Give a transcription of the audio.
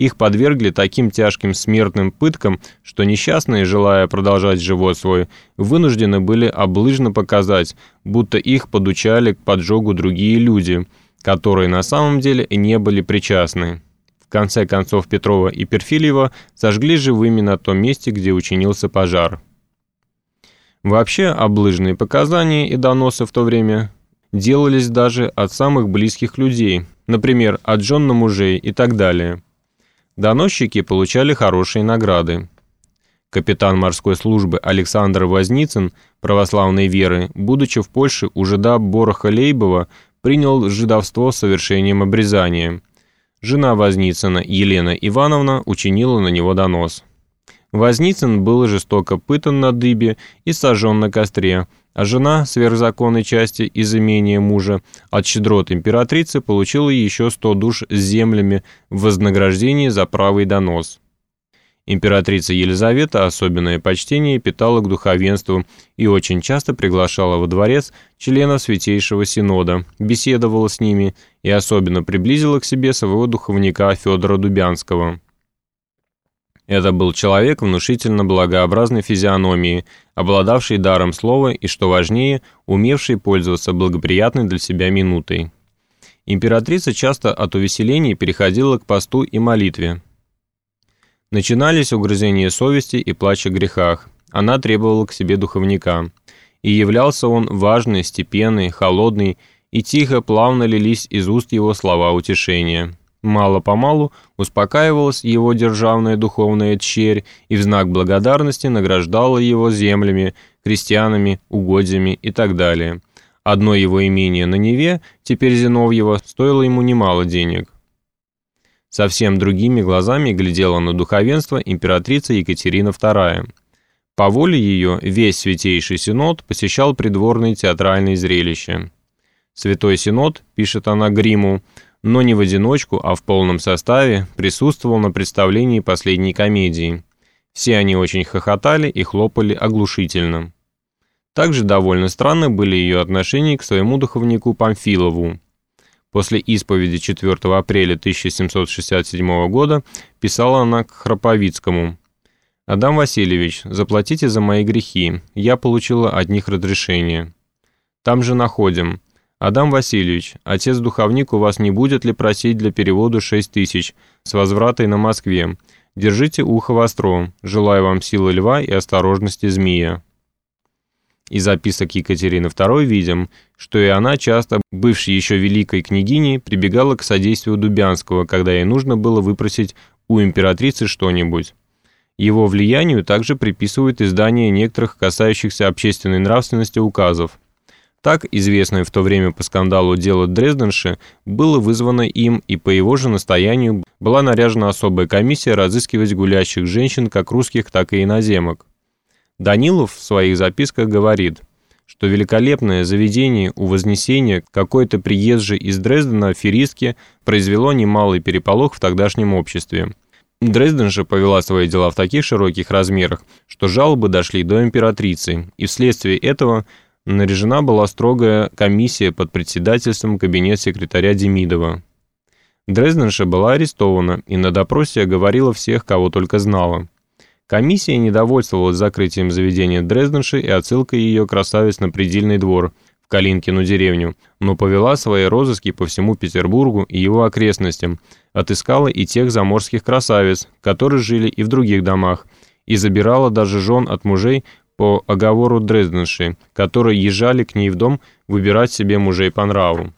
Их подвергли таким тяжким смертным пыткам, что несчастные, желая продолжать живот свой, вынуждены были облыжно показать, будто их подучали к поджогу другие люди, которые на самом деле не были причастны. В конце концов Петрова и Перфильева сожгли живыми на том месте, где учинился пожар. Вообще, облыжные показания и доносы в то время делались даже от самых близких людей, например, от жен на мужей и так далее. Доносчики получали хорошие награды. Капитан морской службы Александр Возницын, православной веры, будучи в Польше у жида Бороха Лейбова, принял жидовство с совершением обрезания. Жена Возницына, Елена Ивановна, учинила на него донос. Возницын был жестоко пытан на дыбе и сожжен на костре, а жена сверхзаконной части из имения мужа от щедрот императрицы получила еще сто душ с землями в вознаграждении за правый донос. Императрица Елизавета особенное почтение питала к духовенству и очень часто приглашала во дворец членов Святейшего Синода, беседовала с ними и особенно приблизила к себе своего духовника Федора Дубянского. Это был человек внушительно благообразной физиономии, обладавший даром слова и, что важнее, умевший пользоваться благоприятной для себя минутой. Императрица часто от увеселений переходила к посту и молитве. Начинались угрызения совести и плач о грехах. Она требовала к себе духовника. И являлся он важный, степенный, холодный, и тихо, плавно лились из уст его слова утешения. Мало-помалу успокаивалась его державная духовная черь и в знак благодарности награждала его землями, крестьянами, угодьями и так далее. Одно его имение на Неве, теперь Зиновьева, стоило ему немало денег. Совсем другими глазами глядела на духовенство императрица Екатерина II. По воле ее весь Святейший Синод посещал придворные театральные зрелища. Святой Синод, пишет она Гриму, но не в одиночку, а в полном составе, присутствовал на представлении последней комедии. Все они очень хохотали и хлопали оглушительно. Также довольно странны были ее отношения к своему духовнику Памфилову. После исповеди 4 апреля 1767 года писала она к Храповицкому. «Адам Васильевич, заплатите за мои грехи, я получила от них разрешение». Там же находим – «Адам Васильевич, отец-духовник у вас не будет ли просить для перевода 6 тысяч с возвратой на Москве? Держите ухо востро. Желаю вам силы льва и осторожности змея». Из записок Екатерины II видим, что и она часто, бывшей еще великой княгиней, прибегала к содействию Дубянского, когда ей нужно было выпросить у императрицы что-нибудь. Его влиянию также приписывают издание некоторых касающихся общественной нравственности указов. Так, известное в то время по скандалу дело Дрезденши было вызвано им, и по его же настоянию была наряжена особая комиссия разыскивать гулящих женщин как русских, так и иноземок. Данилов в своих записках говорит, что великолепное заведение у Вознесения какой-то приезжий из Дрездена аферистки произвело немалый переполох в тогдашнем обществе. Дрезден же повела свои дела в таких широких размерах, что жалобы дошли до императрицы, и вследствие этого – наряжена была строгая комиссия под председательством кабинет секретаря Демидова. Дрезденша была арестована и на допросе оговорила всех, кого только знала. Комиссия недовольствовалась закрытием заведения Дрезденши и отсылкой ее красавиц на предельный двор в Калинкину деревню, но повела свои розыски по всему Петербургу и его окрестностям, отыскала и тех заморских красавиц, которые жили и в других домах, и забирала даже жен от мужей по оговору Дрезденши, которые езжали к ней в дом выбирать себе мужей по нраву.